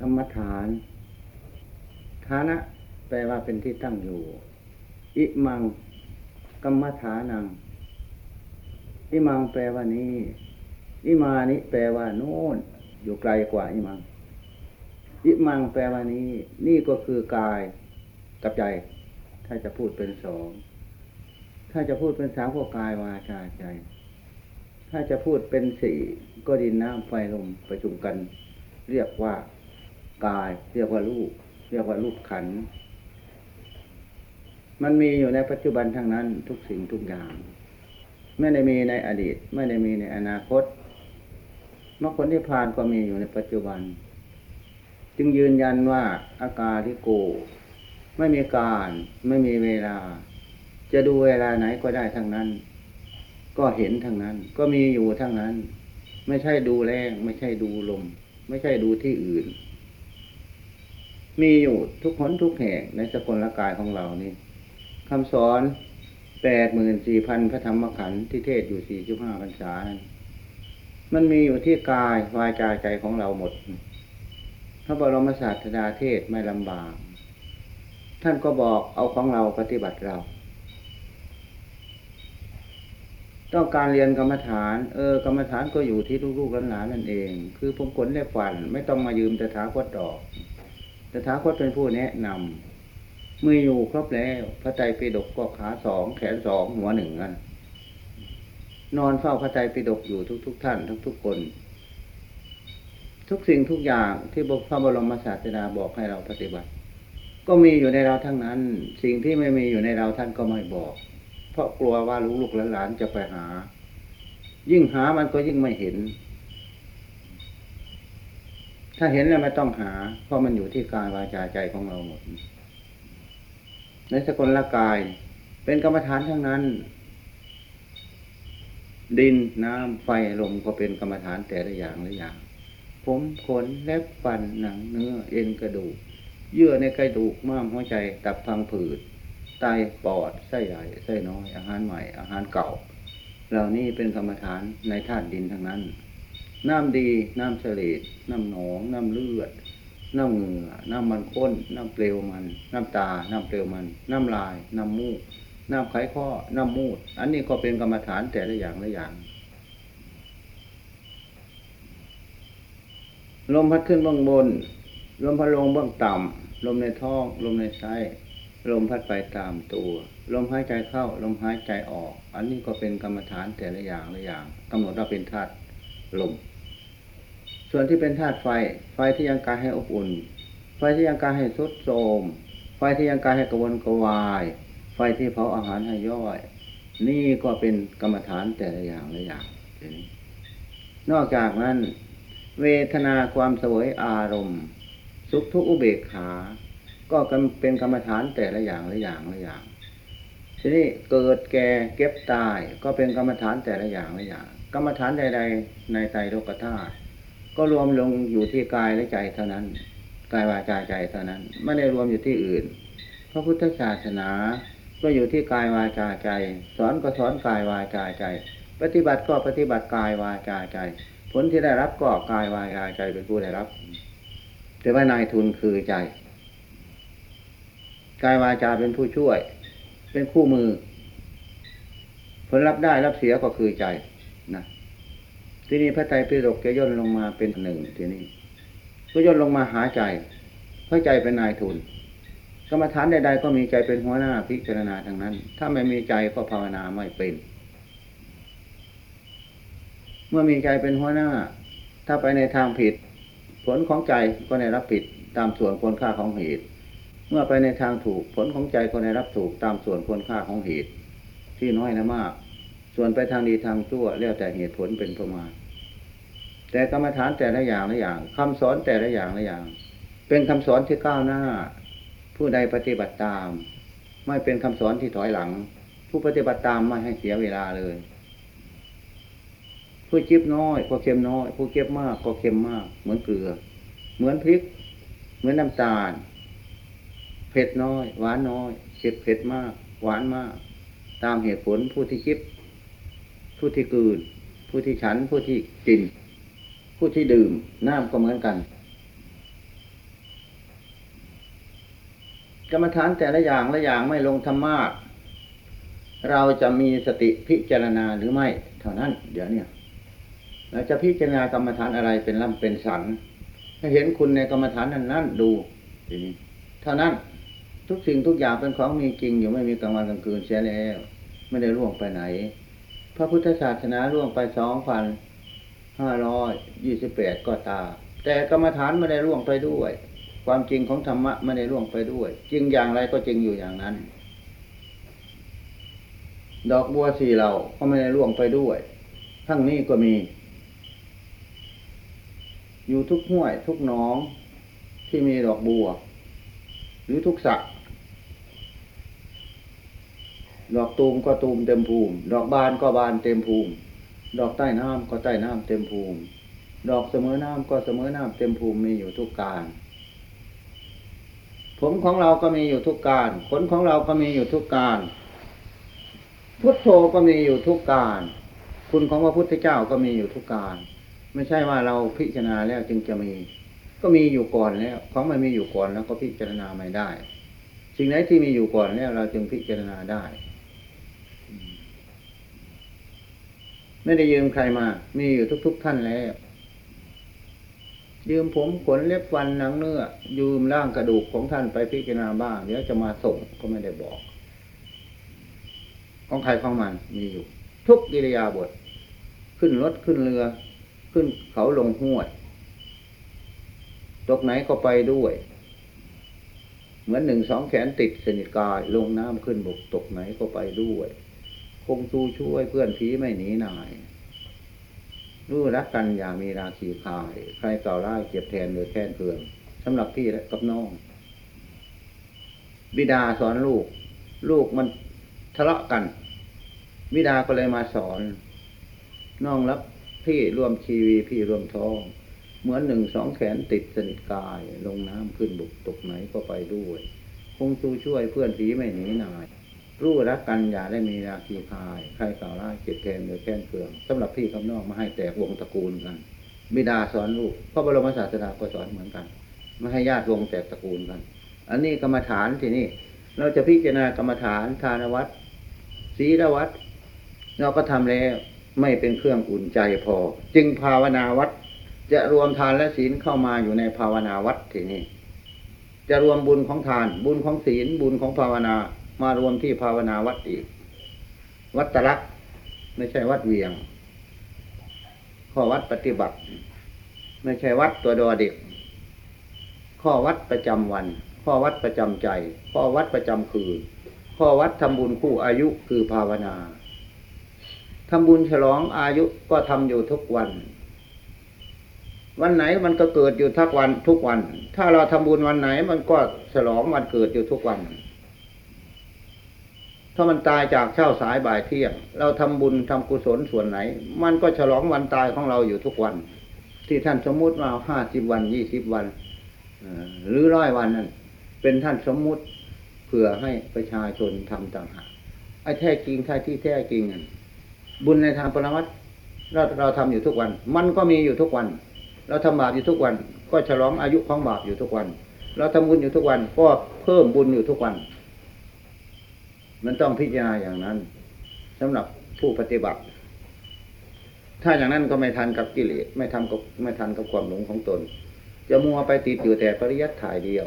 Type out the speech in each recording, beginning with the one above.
กรรมฐาน ฐานะ แปลว่าเป็นที่ตั้งอยู่ อิมัง กรรมฐานัง อิมังแปลว่านี้ อิมานิแปลว่าโน่นอยู่ไกลกว่าอิมัง อิมังแปลว่านี้ นี่ก็คือกายกับใจ ถ้าจะพูดเป็นสอง ถ้าจะพูดเป็นสามก็กายวาจาใจ ถ้าจะพูดเป็นสี่ก็ดินน้ำไฟลมประชุมกัน เรียกว่า กาย เรียกว่ารูปเรียกว่ารูปขัน มันมีอยู่ในปัจจุบันทั้งนั้นทุกสิ่งทุกอย่าง ไม่ได้มีในอดีต ไม่ได้มีในอนาคตมรรคผลที่ผ่านก็มีอยู่ในปัจจุบัน จึงยืนยันว่าอากาที่โก ไม่มีการไม่มีเวลา จะดูเวลาไหนก็ได้ทั้งนั้น ก็เห็นทั้งนั้น ก็มีอยู่ทั้งนั้น ไม่ใช่ดูแรงไม่ใช่ดูลม ไม่ใช่ดูที่อื่น มีอยู่ทุกคนทุกแห่งในสกลละกายของเรานี่คำสอนแปดหมื่นสี่พันพระธรรมขันธ์ที่เทศอยู่สี่สิบห้าพรรษา มันมีอยู่ที่กายวาจาใจของเราหมด พระบรมศาสดาเทศไม่ลำบาก ท่านก็บอกเอาของเราปฏิบัติเรา ต้องการเรียนกรรมฐาน เออ กรรมฐานก็อยู่ที่ลูกๆหลานๆนั่นเอง คือผมขนและฝัน ไม่ต้องมายืมแตถาคตดอก ตถาคตเป็นผู้แนะนำมืออยู่ครบแล้ว พระไตรปิฎกก็ขาสองแขนสองหัวหนึ่งกันนอนเฝ้าพระไตรปิฎกอยู่ทุก ๆทท่านทุกๆคน ทุกสิ่งทุกอย่างที่พระบรมศาสดาบอกให้เราปฏิบัติ ก็มีอยู่ในเราทั้งนั้น สิ่งที่ไม่มีอยู่ในเราท่านก็ไม่บอก เพราะกลัวว่าลูกๆหลานๆจะไปหา ยิ่งหามันก็ยิ่งไม่เห็น ถ้าเห็นแล้วไม่ต้องหา เพราะมันอยู่ที่กายวาจาใจของเราหมด ในสกลละกาย เป็นกรรมฐานทั้งนั้น ดินน้ำไฟลมก็เป็นกรรมฐานแต่ละอย่างละอย่าง ผมขนเล็บฟันหนังเนื้อ เอ็นกระดูก เยื่อในกระดูกม้ามหัวใจ ตับพังผืดไตปอดไส้ใหญ่ไส้น้อย อาหารใหม่ อาหารเก่า เหล่านี้เป็นกรรมฐานในธาตุดินทั้งนั้น น้ำดี น้ำเสลดน้ำหนอง น้ำเลือด น้ำเหงื่อ น้ำมันข้น น้ำเปลวมัน น้ำตา น้ำเปลวมัน น้ำลาย น้ำมูก น้ำไขข้อ น้ำมูด อันนี้ก็เป็นกรรมฐานแต่ละอย่างละอย่าง ลมพัดขึ้นเบื้องบน ลมพัดลงเบื้องต่ำ ลมในท้อง ลมในไส้ ลมพัดไปตามตัว ลมหายใจเข้า ลมหายใจออก อันนี้ก็เป็นกรรมฐานแต่ละอย่างละอย่างกำหนดว่าเป็นธาตุลม ส่วนที่เป็นธาตุไฟ ไฟที่ยังกายให้อบอุ่น ไฟที่ยังกายให้สุดโทมไฟที่ยังกายให้กระวนกระวาย ไฟที่เผาอาหารให้ย่อย นี่ก็เป็นกรรมฐานแต่ละอย่างละอย่างนอกจากนั้น เวทนาความสวยอารมณ์ สุขทุกอุเบกขา ก็เป็นกรรมฐานแต่ละอย่างละอย่างละอย่าง ทีนี้เกิดแก่เก็บตายก็เป็นกรรมฐานแต่ละอย่างละอย่าง กรรมฐานใด ๆ ในไตรโลกธาตุ ก็รวมลงอยู่ที่กายและใจเท่านั้นกายวาจาใจเท่านั้น ไม่ได้รวมอยู่ที่อื่น พระพุทธศาสนา ก็อยู่ที่กายวาจาใจ สอนก็สอนกายวาจาใจ ปฏิบัติก็ปฏิบัติกายวาจาใจ ผลที่ได้รับก็กายวาจาใจเป็นผู้ได้รับ แต่ว่านายทุนคือใจ กายวาจาเป็นผู้ช่วย เป็นคู่มือ ผลรับได้รับเสียก็คือใจ ที่นี้พระไตรปิฎกจะย่นลงมาเป็นหนึ่งที่นี้ก็ย่นลงมาหาใจเพราะใจเป็นนายทุนกรรมฐานใดๆก็มีใจเป็นหัวหน้าพิจารณาทั้งนั้น ถ้าไม่มีใจก็ภาวนาไม่เป็น เมื่อมีใจเป็นหัวหน้า ถ้าไปในทางผิด ผลของใจก็ได้รับผิดตามส่วนควรค่าของเหตุ เมื่อไปในทางถูกผลของใจก็ได้รับถูกตามส่วนควรค่าของเหตุ ที่น้อยนะมาก ส่วนไปทางดีทางชั่วแล้วแต่เหตุผลเป็นประมาณ แต่กรรมฐานแต่ละอย่างละอย่างคำสอนแต่ละอย่างละอย่าง เป็นคำสอนที่ก้าวหน้า ผู้ใดปฏิบัติตาม ไม่เป็นคำสอนที่ถอยหลัง ผู้ปฏิบัติตามไม่ให้เสียเวลาเลย ผู้จิบน้อยก็เค็มน้อย ผู้เก็บมากก็เค็มมาก เหมือนเกลือ เหมือนพริก เหมือนน้ำตาล เผ็ดน้อย หวานน้อยเผ็ดเผ็ดมาก หวานมาก ตามเหตุผลผู้ที่คิดผู้ที่กืน ผู้ที่ฉันผู้ที่กิน ผู้ที่ดื่มน้ำก็เหมือนกัน กรรมฐานแต่ละอย่างละอย่างไม่ลงธรรมาทเราจะมีสติพิจารณาหรือไม่ เท่านั้น เดี๋ยวนี้เราจะพิจารณากรรมฐานอะไรเป็นลำเป็นสันให้เห็นคุณในกรรมฐานนั้นนั้นดูทีนี้เท่านั้นทุกสิ่งทุกอย่างเป็นของมีจริง อยู่ไม่มีกลางวันกลางคืนเสียแล้ว ไม่ได้ล่วงไปไหน พระพุทธศาสนาล่วงไปสองพัน ห้าร้อยยี่สิบแปดก็ตา แต่กรรมฐานไม่ได้ล่วงไปด้วย ความจริงของธรรมะไม่ได้ล่วงไปด้วย จริงอย่างไรก็จริงอยู่อย่างนั้น ดอกบัวสีเหล่าก็ไม่ได้ล่วงไปด้วย ทั้งนี้ก็มี อยู่ทุกห้วยทุกหนองที่มีดอกบัว หรือทุกสระดอกตูมก็ตูมเต็มภูมิ ดอกบานก็บานเต็มภูมิ ดอกใต้น้ำก็ใต้น้ำเต็มภูมิ ดอกเสมอน้ำก็เสมอน้ำเต็มภูมิมีอยู่ทุกการ ผมของเราก็มีอยู่ทุกการ ขนของเราก็มีอยู่ทุกการ พุทโธก็มีอยู่ทุกการ คุณของพระพุทธเจ้าก็มีอยู่ทุกการ ไม่ใช่ว่าเราพิจารณาแล้วจึงจะมี ก็มีอยู่ก่อนแล้ว ของมันมีอยู่ก่อนแล้วก็พิจารณาไม่ได้ สิ่งไหนที่มีอยู่ก่อนแล้วเราจึงพิจารณาได้ ไม่ได้ยืมใครมา มีอยู่ทุก ๆ ท่านแล้ว ยืมผมขนเล็บฟันหนังเนื้อ ยืมร่างกระดูกของท่านไปพิจารณาบ้าง เดี๋ยวจะมาส่งก็ไม่ได้บอก ของใครของมันมีอยู่ ทุกกิริยาบทขึ้นรถขึ้นเรือ ขึ้นเขาลงห้วยตกไหนก็ไปด้วย เหมือนหนึ่งสองแขนติดสนิทกายลงน้ำขึ้นบกตกไหนก็ไปด้วย คงสู้ช่วยเพื่อนผีไม่หนีนายรู้รักกันอย่างมีราคีคาย ใครเก่าร้ายเจ็บแทนโดยแค้นเคืองสำหรับพี่และกับน้อง บิดาสอนลูก ลูกมันทะเลาะกัน บิดาก็เลยมาสอน น้องรับพี่ร่วมชีวีพี่ร่วมท้อง เหมือนหนึ่งสองแขนติดสนิทกาย ลงน้ำขึ้นบุกตกไหนก็ไปด้วย คงสู้ช่วยเพื่อนผีไม่หนีนาย รู้รักกันอย่าได้มีราคีพาย ใครกล่าวร้ายเจ็บแทนโดยแค้นเคืองสำหรับพี่กับน้องมาให้แตกวงตระกูลกันบิดาสอนลูกพระบรมศาสดาก็สอนเหมือนกันไม่ให้ญาติวงแตกตระกูลกัน อันนี้กรรมฐานที่นี่ เราจะพิจารณากรรมฐานทานวัตรศีลวัตรเราก็ทำแล้วไม่เป็นเครื่องอุ่นใจพอ จึงภาวนาวัดจะรวมทานและศีลเข้ามาอยู่ในภาวนาวัดที่นี่จะรวมบุญของทาน บุญของศีลบุญของภาวนา มารวมที่ภาวนาวัดอีก วัดตะลักไม่ใช่วัดเวียง ข้อวัดปฏิบัติ ไม่ใช่วัดตัวดอเด็ก ข้อวัดประจำวัน ข้อวัดประจำใจ ข้อวัดประจำคืน ข้อวัดทำบุญคู่อายุคือภาวนาทำบุญฉลองอายุก็ทำอยู่ทุกวัน วันไหนมันก็เกิดอยู่ทุกวันทุกวัน ถ้าเราทำบุญวันไหนมันก็ฉลองวันเกิดอยู่ทุกวัน ถ้ามันตายจากเช้าสายบ่ายเที่ยง เราทำบุญทำกุศลส่วนไหน มันก็ฉลองวันตายของเราอยู่ทุกวัน ที่ท่านสมมุติมาห้าสิบวันยี่สิบวันหรือร้อยวันนั่นเป็นท่านสมมุติเพื่อให้ประชาชนทำต่างหากไอ้แท้จริงแท้ที่แท้จริงนั่นบุญในทางปรมัตเราเราทำอยู่ทุกวัน มันก็มีอยู่ทุกวัน เราทำบาปอยู่ทุกวัน ก็ฉลองอายุของบาปอยู่ทุกวัน เราทำบุญอยู่ทุกวัน ก็เพิ่มบุญอยู่ทุกวัน มันต้องพิจารณาอย่างนั้นสำหรับผู้ปฏิบัติ ถ้าอย่างนั้นก็ไม่ทันกับกิเลสไม่ทำกับไม่ทันกับความหลงของตน จะมัวไปติดอยู่แต่ปริยัติถ่ายเดียว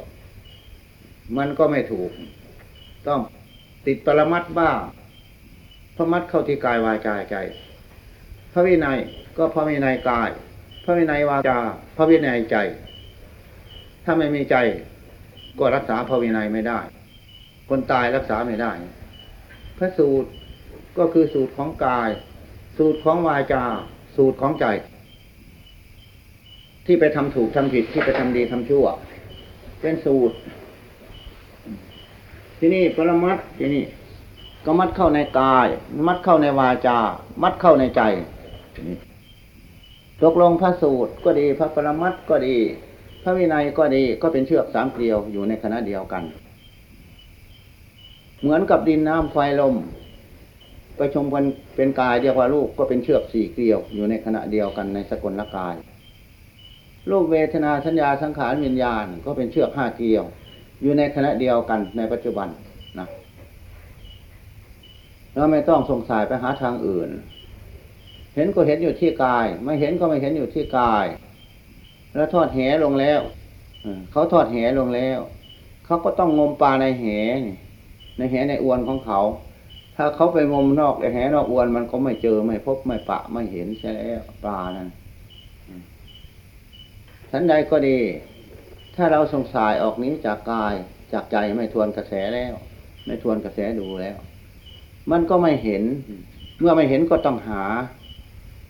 มันก็ไม่ถูก ต้องติดปรมัตบ้างพระมัดเข้าที่กายวาจาใจ พระวินัยก็พระวินัยกาย พระวินัยวาจา พระวินัยใจ ถ้าไม่มีใจก็รักษาพระวินัยไม่ได้ คนตายรักษาไม่ได้ พระสูตรก็คือสูตรของกาย สูตรของวาจา สูตรของใจ ที่ไปทำถูกทำผิดที่ไปทำดีทำชั่ว เป็นสูตร ที่นี่ปรมัตที่นี่ก็มัดเข้าในกาย มัดเข้าในวาจา มัดเข้าในใจตกลงพระสูตรก็ดี พระปรมัตก็ดี พระวินัยก็ดีก็เป็นเชือกสามเกลียวอยู่ในคณะเดียวกัน เหมือนกับดินน้ำไฟลมประชมกันเป็นกายเดียวกับลูกก็เป็นเชือกสี่เกลียว อยู่ในขณะเดียวกันในสกลละกายรูปเวทนาสัญญาสังขารวิญญาณก็เป็นเชือกห้าเกลียว อยู่ในคณะเดียวกันในปัจจุบันนะเราไม่ต้องสงสัยไปหาทางอื่น เห็นก็เห็นอยู่ที่กาย ไม่เห็นก็ไม่เห็นอยู่ที่กาย แล้วทอดแหลงแล้วเออเขาทอดแหลงแล้วเขาก็ต้องงมปลาในแหนี่ ในแหในอวนของเขา ถ้าเขาไปงมนอกแหนอกอวนมันก็ไม่เจอไม่พบไม่ปะไม่เห็นใช่แล้วปลานั้นฉันใดก็ดี ถ้าเราสงสัยออกนี้จากกายจากใจไม่ทวนกระแสแล้ว ไม่ทวนกระแสดูแล้ว มันก็ไม่เห็น เมื่อไม่เห็นก็ต้องหา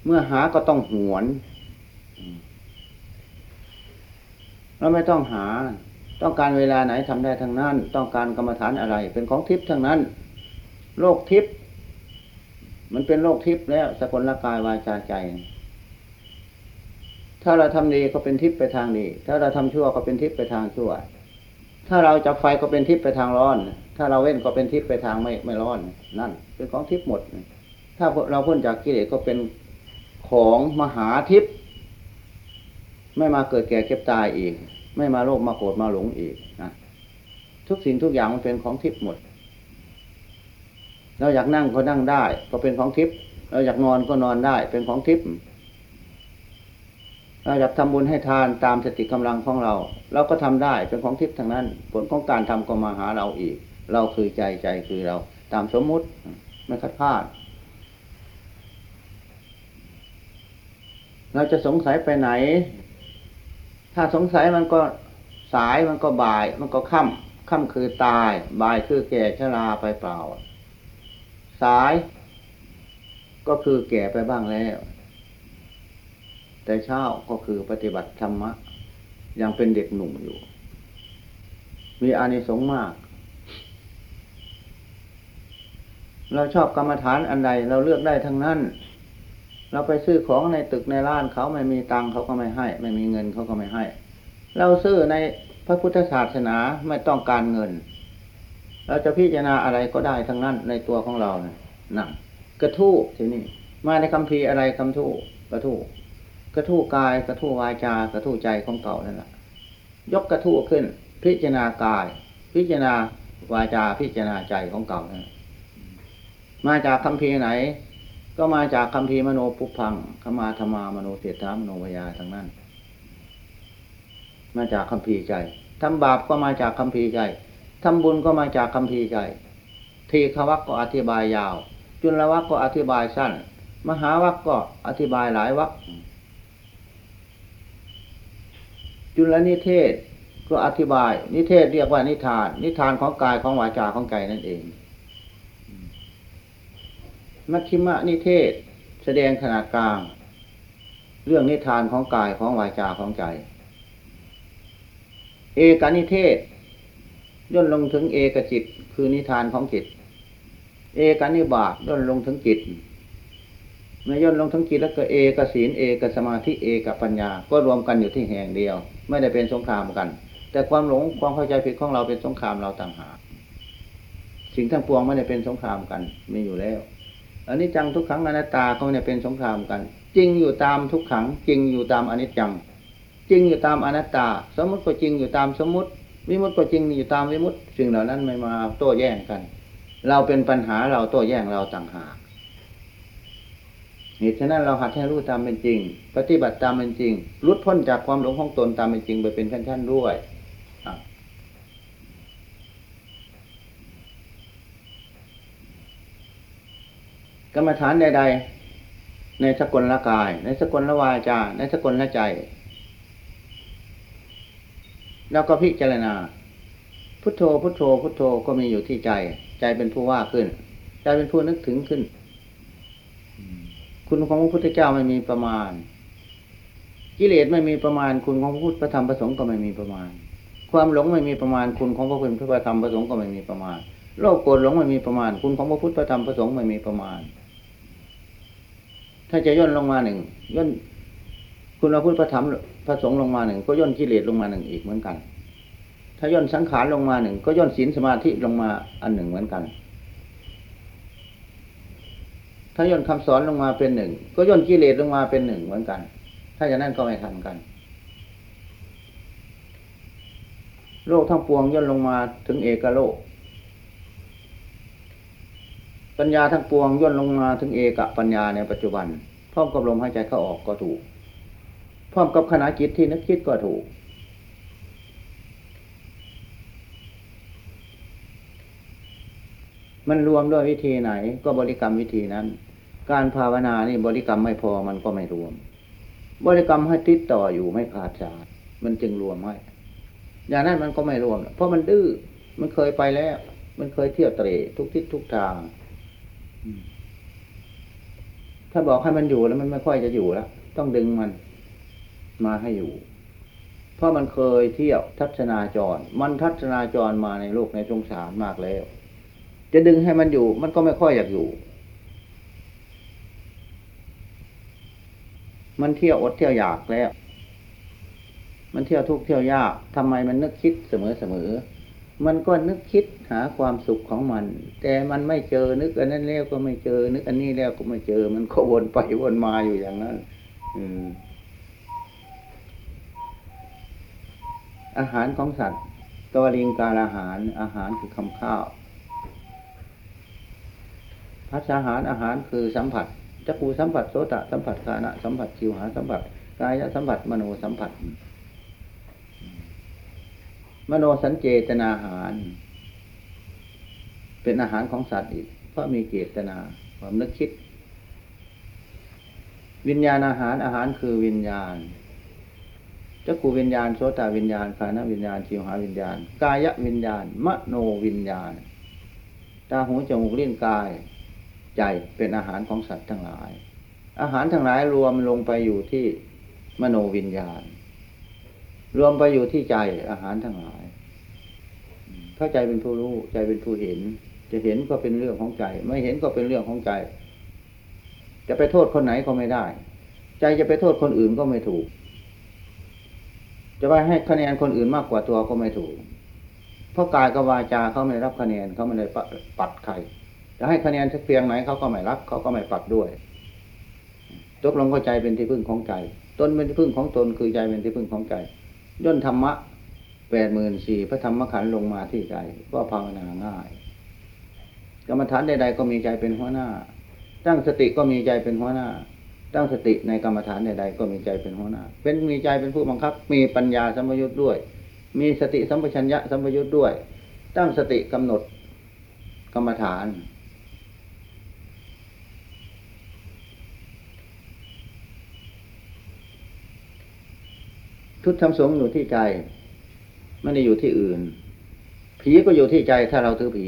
เมื่อหาก็ต้องหวนเราไม่ต้องหา ต้องการเวลาไหนทำได้ทั้งนั้น ต้องการกรรมฐานอะไร เป็นของทิพย์ทั้งนั้น โลกทิพย์มันเป็นโลกทิพย์แล้วสกลละกายวาจาใจ ถ้าเราทำดีก็เป็นทิพย์ไปทางดี ถ้าเราทำชั่วก็เป็นทิพย์ไปทางชั่ว ถ้าเราจับไฟก็เป็นทิพย์ไปทางร้อน ถ้าเราเว้นก็เป็นทิพย์ไปทางไม่ไม่ร้อน นั่น เป็นของทิพย์หมด ถ้าเราพ้นจากกิเลสก็เป็นของมหาทิพย์ไม่มาเกิดแก่เก็บตายอีก ไม่มาโลภมาโกรธมาหลงอีกนะทุกสิ่งทุกอย่างมันเป็นของทิพย์หมด เราอยากนั่งก็นั่งได้ ก็เป็นของทิพย์เราอยากนอนก็นอนได้ เป็นของทิพย์เราอยากทำบุญให้ทานตามสติกำลังของเรา เราก็ทำได้เป็นของทิพย์ทั้งนั้น ผลของการทำก็มาหาเราอีก เราคือใจใจคือเรา ตามสมมุติไม่คัดพลาดเราจะสงสัยไปไหน ถ้าสงสัยมันก็สายมันก็บ่าย มันก็ค่ำค่ำคือตาย บ่ายคือแก่ชราไปเปล่า สาย ก็คือแก่ไปบ้างแล้ว แต่เช้าก็คือปฏิบัติธรรมะ ยังเป็นเด็กหนุ่มอยู่ มีอานิสงส์มาก เราชอบกรรมฐานอันใดเราเลือกได้ทั้งนั้น เราไปซื้อของในตึกในร้านเขาไม่มีตังเขาก็ไม่ให้ ไม่มีเงินเขาก็ไม่ให้ เราซื้อในพระพุทธศาสนาไม่ต้องการเงิน เราจะพิจารณาอะไรก็ได้ทั้งนั้นในตัวของเราเนะนั่นกระทู้ทีนี้มาในคำพีอะไรคำทู้กระทู้กระทู้กายกระทู้วาจากระทู้ใจของเก่านั่นแหละยกกระทู้ขึ้น พิจารณากาย พิจารณาวาจาพิจารณาใจของเก่านั่นมาจากคำพีไหน ก็มาจากคำพีมโนปุพังขมาธรรมามโนเสถามโนวยาทั้งนั้น มาจากคำพีใจทำบาปก็มาจากคำพีใจทำบุญก็มาจากคำพีใจ ทีฆวักก็อธิบายยาว จุลวักก็อธิบายสั้น มหาวักก็อธิบายหลายวักจุลนิเทศก็อธิบาย นิเทศเรียกว่านิทาน นิทานของกายของวาจาของใจนั่นเอง มัชชิมะนิเทศ แสดงขนาดกลาง เรื่องนิทานของกายของวาจาของใจ เอกานิเทศ ย่นลงถึงเอกจิตคือนิทานของจิต เอกานิบาตย่นลงถึงจิตเมื่อย่นลงทั้งจิตแล้วก็เอกศีลเอกสมาธิเอกปัญญา ก็รวมกันอยู่ที่แห่งเดียว ไม่ได้เป็นสงครามกัน แต่ความหลงความเข้าใจผิดของเราเป็นสงครามเราต่างหากสิ่งทั้งปวงไม่ได้เป็นสงครามกันมีอยู่แล้ว อันนี้จังทุกขังอนัตตาเขาเนี่ยเป็นสงครามกัน จริงอยู่ตามทุกขัง จริงอยู่ตามอนิจจัง จริงอยู่ตามอนัตตา สมมติก็จริงอยู่ตามสมมติ วิมุตติก็จริงอยู่ตามวิมุตติสิ่งเหล่านั้นไม่มาโต้แย้งกัน เราเป็นปัญหาเราโต้แย้งเราต่างหากเหตุฉะนั้นเราหัดให้รู้ตามเป็นจริง ปฏิบัติตามเป็นจริงรุดพ้นจากความหลงของตนตามเป็นจริงไปเป็นขั้นๆด้วย กรรมฐานใด ๆ ในสกลละกาย ในสกลละวาจา ในสกลละใจ แล้วก็พิจารณา พุทโธพุทโธ พุทโธก็มีอยู่ที่ใจ ใจเป็นผู้ว่าขึ้น ใจเป็นผู้นึกถึงขึ้น คุณของพระพุทธเจ้าไม่มีประมาณ กิเลสไม่มีประมาณ คุณของพระพุทธพระธรรมพระสงฆ์ก็ไม่มีประมาณ ความหลงไม่มีประมาณ คุณของพระพุทธพระธรรมพระสงฆ์ก็ไม่มีประมาณโลภโกรธหลงไม่มีประมาณ คุณของพระพุทธพระธรรมพระสงฆ์ไม่มีประมาณ ถ้าจะย่นลงมาหนึ่งย่นคุณพระพุทธพระธรรมพระสงฆ์ลงมาหนึ่งก็ย่นกิเลสลงมาหนึ่งอีกเหมือนกัน ถ้าย่นสังขารลงมาหนึ่งก็ย่นศีลสมาธิลงมาอันหนึ่งเหมือนกัน ถ้าย่นคำสอนลงมาเป็นหนึ่งก็ย่นกิเลสลงมาเป็นหนึ่งเหมือนกัน ถ้าอย่างนั้นก็ไม่ทันกัน โลกทั้งปวงย่นลงมาถึงเอกโลก ปัญญาทั้งปวงย่นลงมาถึงเอกปัญญาในปัจจุบัน พร้อมกับลมหายใจเข้าออกก็ถูก พร้อมกับขณะจิตที่นึกคิดก็ถูก มันรวมด้วยวิธีไหนก็บริกรรมวิธีนั้น การภาวนานี่บริกรรมไม่พอมันก็ไม่รวม บริกรรมให้ติดต่ออยู่ไม่ขาดสายมันจึงรวมไว้อย่างนั้นมันก็ไม่รวม เพราะมันดื้อ มันเคยไปแล้ว มันเคยเที่ยวเตะทุกทิศทุกทาง ถ้าบอกให้มันอยู่แล้วมันไม่ค่อยจะอยู่แล้ว ต้องดึงมันมาให้อยู่ เพราะมันเคยเที่ยวทัศนาจร มันทัศนาจรมาในโลกในสงสารมากแล้ว จะดึงให้มันอยู่ มันก็ไม่ค่อยอยากอยู่ มันเที่ยวอดเที่ยวอยากแล้ว มันเที่ยวทุกข์เที่ยวยากทำไมมันนึกคิดเสมอเสมอ มันก็นึกคิดหาความสุขของมัน แต่มันไม่เจอนึกอันนั้นแล้วก็ไม่เจอ นึกอันนี้แล้วก็ไม่เจอ มันก็วนไปวนมาอยู่อย่างนั้น อืม อาหารของสัตว์ ตัวลิงการอาหาร อาหารคือคำข้าวพัฒอาหารอาหารคือสัมผัสจักรูสัมผัสโสตสัมผัสกานะสัมผัสชิวหาสัมผัสกายสัมผัสมโนสัมผัส มโนสัญเจตนาอาหาร เป็นอาหารของสัตว์อีก เพราะมีเจตนาความนึกคิด วิญญาณอาหารอาหารคือวิญญาณจักขูวิญญาณโสตวิญญาณคานวิญญาณชิวหาวิญญาณ กายวิญญาณ มโนวิญญาณ ตาหูจมูกลิ้นกาย ใจเป็นอาหารของสัตว์ทั้งหลาย อาหารทั้งหลายรวมลงไปอยู่ที่มโนวิญญาณ รวมไปอยู่ที่ใจอาหารทั้งหลายเพราใจเป็นผู้รู้ใจเป็นผู้เห็น จะเห็นก็เป็นเรื่องของใจ ไม่เห็นก็เป็นเรื่องของใจ จะไปโทษคนไหนก็ไม่ได้ ใจจะไปโทษคนอื่นก็ไม่ถูก จะไปให้คะแนนคนอื่นมากกว่าตัวก็ไม่ถูก เพราะกายกับวาจาเขาไม่รับคะแนนเขาไม่ได้ปัดใครจะให้คะแนนสักเพียงไหนเขาก็ไม่รับเขาก็ไม่ปัดด้วยตกลงก็ใจเป็นที่พึ่งของใจตนเป็นที่พึ่งของตนคือใจเป็นที่พึ่งของใจ ย่นธรรมะแปดหมื่นสี่พระธรรมขันธ์ลงมาที่ใจ ก็ภาวนาง่าย กรรมฐานใดๆก็มีใจเป็นหัวหน้า ตั้งสติก็มีใจเป็นหัวหน้า ตั้งสติในกรรมฐานใดๆก็มีใจเป็นหัวหน้า เป็นมีใจเป็นผู้บังคับ มีปัญญาสัมปยุทธ์ด้วย มีสติสัมปชัญญะสัมปยุทธ์ด้วย ตั้งสติกำหนดกรรมฐาน ทุตทำสงอยู่ที่ใจ ไม่ได้อยู่ที่อื่น ผีก็อยู่ที่ใจถ้าเราถือผี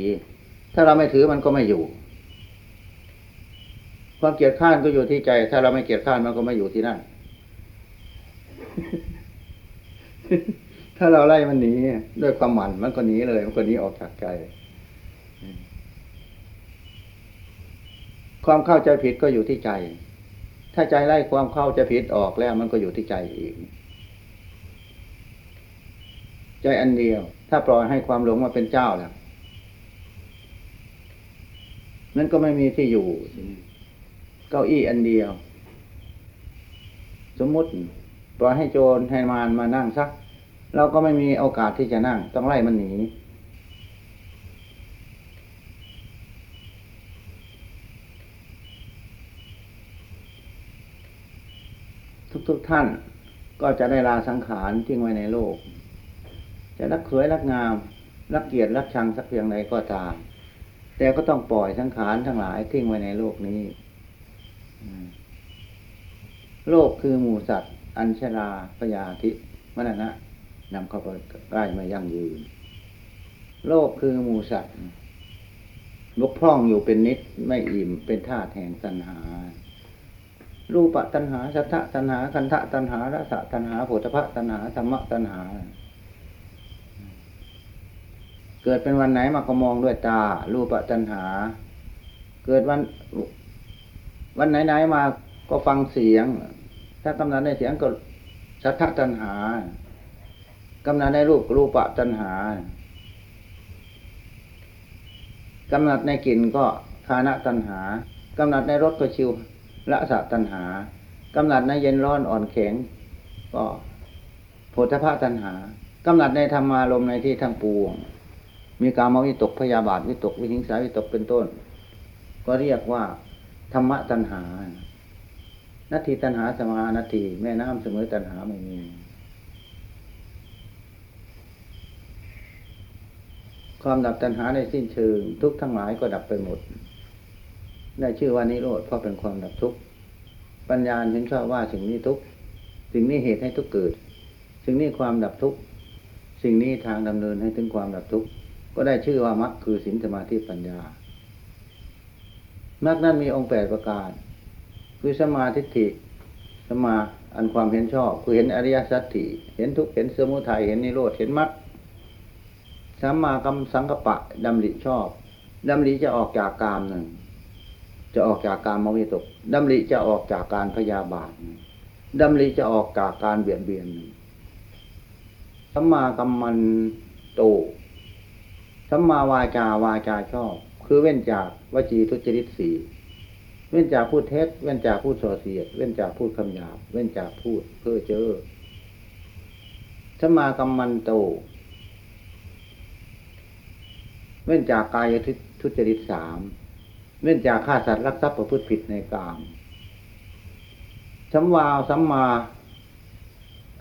ถ้าเราไม่ถือมันก็ไม่อยู่ ความเกลียดข้านก็อยู่ที่ใจ ถ้าเราไม่เกลียดข้านมันก็ไม่อยู่ที่นั่น ถ้าเราไล่มันหนีด้วยความหมันมันก็หนีเลย มันก็หนีออกจากใจความเข้าใจผิดก็อยู่ที่ใจ ถ้าใจไล่ความเข้าใจผิดออกแล้วมันก็อยู่ที่ใจอีก ใจอันเดียว ถ้าปล่อยให้ความหลงมาเป็นเจ้าแล้วนั่นก็ไม่มีที่อยู่ เก้าอี้อันเดียว สมมุติปล่อยให้โจรให้มารมานั่งสักเราก็ไม่มีโอกาสที่จะนั่ง ต้องไล่มันหนีทุกๆทท่านก็จะได้ลาสังขารทิ้งไว้ในโลก จะรักสวยรักงาม รักเกียรติรักชังสักเพียงใดก็ตาม แต่ก็ต้องปล่อยสังขารทั้งหลายทิ้งไว้ในโลกนี้โลกคือหมูสัตว์ อัญชราพยาธิมรณะนำเข้าไปใกล้มายั่งยืน โลกคือหมูสัตว์บกพร่องอยู่เป็นนิดไม่อิ่มเป็นธาตุแห่งตัณหา รูปะตัณหาสัทธตัณหาคันธะตัณหารสะตัณหาโผฏฐะตัณหาธรรมะตัณหา เกิดเป็นวันไหนมาก็มองด้วยตา รูปตัณหา เกิดวัน วันไหนๆมาก็ฟังเสียง ถ้ากำนัดในเสียงก็สัทธตัณหากำนัดในรูปรูปตัณหากำนัดในกลิ่นก็คานะตัณหากำนัดในรสก็ชิวละสะตัณหากำนัดในเย็นร้อนอ่อนแข็ง ก็โพธพะตัณหากำนัดในธรรมารมในที่ทั้งปวง มีการมวิตกพยาบาทวิตกวิหิงสาวิตกเป็นต้น ก็เรียกว่า ธรรมะตัณหา นาทีตัณหาสมานาทีแม่น้ำเสมอตัณหาไม่มีความดับตัณหาในสิ้นเชิง ทุกทั้งหลายก็ดับไปหมด ได้ชื่อว่านิโรธเพราะเป็นความดับทุกข์ปัญญาเห็นชอบว่าสิ่งนี้ทุกข์สิ่งนี้เหตุให้ทุกข์เกิด สิ่งนี้ความดับทุกข์สิ่งนี้ทางดำเนินให้ถึงความดับทุกข์ ก็ได้ชื่อว่ามรรคคือศีลสมาธิปัญญามรรคนั้นมีองค์แปดประการ คือสมาธิฐิสมาอันความเห็นชอบ คือเห็นอริยสัจถิเห็นทุกเห็นสมุทัยเห็นนิโรธเห็นมรรคสัมมากรรมสังกปะดำริชอบดำริจะออกจากกามหนึ่งจะออกจากการมวิตกดำริจะออกจากการพยาบาทดำริจะออกจากการเบียดเบียนสัมมากรรมันโต สัมมาวาจาวาจาชอบ คือเว้นจากวจีทุจริตสีเว้นจากพูดเท็จ เว้นจากพูดส่อเสียด เว้นจากพูดคำหยาบ เว้นจากพูดเพ้อเจ้อสัมมากรรมันโต เว้นจากกายทุจริตสามเว้นจากฆ่าสัตว์รักทรัพย์ประพฤติผิดในกามสัมวาสัมมา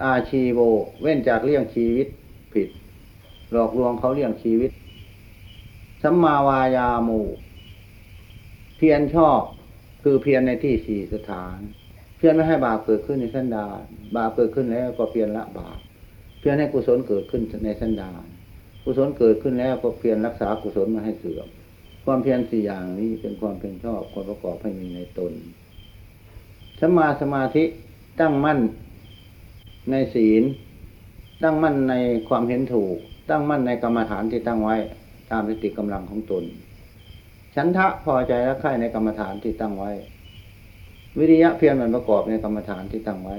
อาชีโว เว้นจากเลี้ยงชีวิตผิด หลอกลวงเขาเลี้ยงชีวิต สัมมาวายามู เพียรชอบคือเพียรในที่สี่สถาน เพียรไม่ให้บาปเกิดขึ้นในสันดานบาปเกิดขึ้นแล้วก็เพียรละบาปเพียรให้กุศลเกิดขึ้นในสันดานกุศลเกิดขึ้นแล้วก็เพียรรักษากุศลมาให้เสื่อมความเพียรสี่อย่างนี้เป็นความเพียรชอบความประกอบให้มีในตนสมาสมาธิตั้งมั่นในศีล ตั้งมั่นในความเห็นถูก ตั้งมั่นในกรรมฐานที่ตั้งไว้ามสติกำลังของตน ฉันทะพอใจและใคร่ในกรรมฐานที่ตั้งไว้ วิริยะเพียรมันประกอบในกรรมฐานที่ตั้งไว้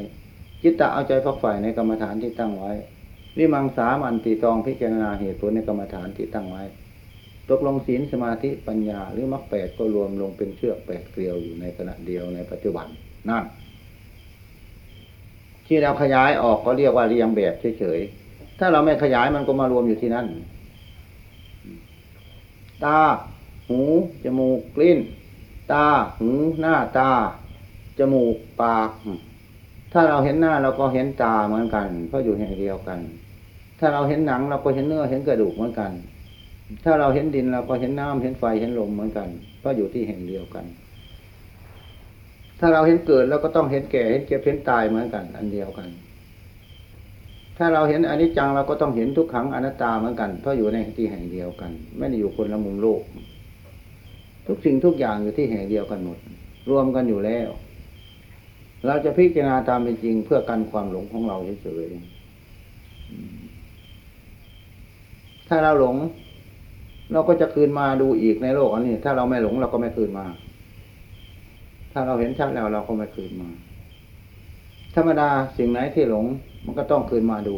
จิตตะเอาใจพักฝ่ายในกรรมฐานที่ตั้งไว้ วิมังสามันติตองพิจารณาเหตุผลในกรรมฐานที่ตั้งไว้ ตกลงศีลสมาธิปัญญาหรือมรรคแปดก็รวมลงเป็นเชือกแปดเกลียวอยู่ในขณะเดียวในปัจจุบันนั่นที่เราขยายออกก็เรียกว่าเรียงแบบเฉยๆ ถ้าเราไม่ขยายมันก็มารวมอยู่ที่นั่น ตา หู จมูก กลิ้น ตา หู หน้าตา จมูก ปาก ถ้าเราเห็นหน้าเราก็เห็นตาเหมือนกัน เพราะอยู่แห่งเดียวกัน ถ้าเราเห็นหนังเราก็เห็นเนื้อเห็นกระดูกเหมือนกัน ถ้าเราเห็นดินเราก็เห็นน้ำเห็นไฟเห็นลมเหมือนกัน เพราะอยู่ที่แห่งเดียวกัน ถ้าเราเห็นเกิดเราก็ต้องเห็นแก่เห็นเก็บเห็นตายเหมือนกัน อันเดียวกัน ถ้าเราเห็นอนิจจังเราก็ต้องเห็นทุกขังอนัตตาเหมือนกัน เพราะอยู่ในที่แห่งเดียวกัน ไม่ได้อยู่คนละมุมโลก ทุกสิ่งทุกอย่างอยู่ที่แห่งเดียวกันหมด รวมกันอยู่แล้ว เราจะพิจารณาตามเป็นจริงเพื่อกันความหลงของเราเฉยๆถ้าเราหลง เราก็จะคืนมาดูอีกในโลกอันนี้ ถ้าเราไม่หลงเราก็ไม่คืนมา ถ้าเราเห็นชัดแล้วเราก็ไม่คืนมา ธรรมดาสิ่งไหนที่หลง มันก็ต้องคืนมาดู